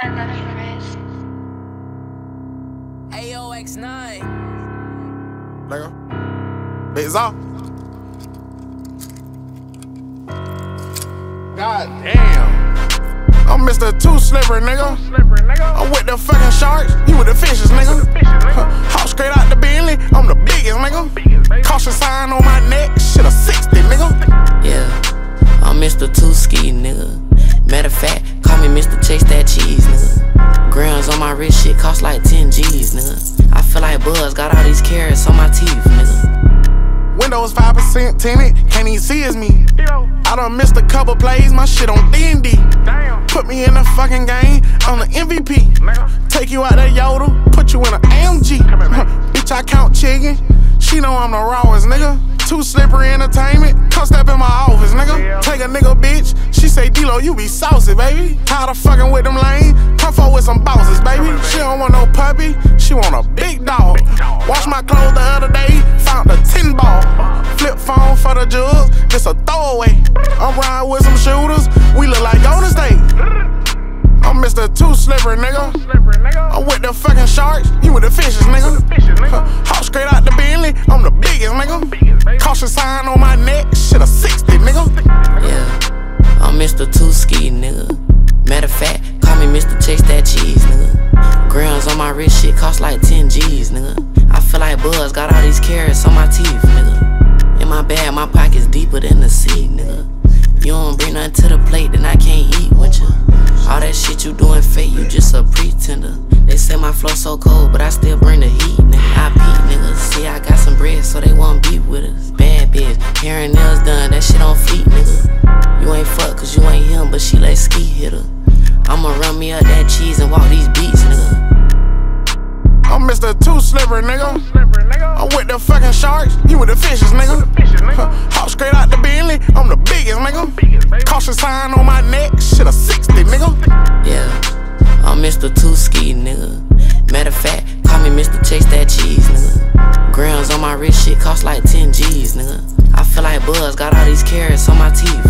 I love you, Riz. AOX9. Nigga. Big off. God damn. I'm Mr. Two Slipper, nigga. nigga. I'm with the fucking sharks, you with the fishes, nigga. Hop straight out the Bentley, I'm the biggest, nigga. Caution sign on my neck, shit a 60, Bugs got all these carrots on my teeth, nigga. Windows 5% tinted, can't even see as me. I done missed a couple plays, my shit on D&D. Put me in the fucking game, I'm the MVP. Take you out that Yodel, put you in an AMG. Bitch, I count chicken, she know I'm the rawest, nigga. Too slippery entertainment, come step in my office, nigga. Take a nigga, bitch, she say, D-Lo, you be saucy, baby. Tired of fucking with them lanes, She don't want no puppy, she want a big dog. Wash my clothes the other day, found a tin ball. Flip phone for the jugs, it's a throwaway. I'm riding with some shooters, we look like Golden State. I'm Mr. Two Slipper, nigga. I'm with the fucking sharks, you with the fishes, nigga. Wrist, shit cost like 10 G's, nigga. I feel like Bugs got all these carrots on my teeth, nigga. In my bag, my pockets deeper than the sea, nigga. You don't bring nothing to the plate, then I can't eat with you. All that shit you doing fake, you just a pretender. They say my flow so cold, but I still bring the heat, nigga. I peep, niggas. See, I got some bread, so they won't beef with us. Bad bitch, hair and nails done, that shit on fleet, nigga. You ain't fuck, cause you ain't him, but she like ski hitter. I'ma run me up that cheese and walk these beats, Mr. Two Slipper, nigga. I'm with the fucking sharks, you with the fishes, nigga. Hop straight out the Bentley, I'm the biggest, nigga. Caution sign on my neck, shit a 60, nigga. Yeah, I'm Mr. Two Ski, nigga. Matter of fact, call me Mr. Chase That Cheese, nigga. Grams on my wrist, shit cost like 10 G's, nigga. I feel like Bugs got all these carrots on my teeth.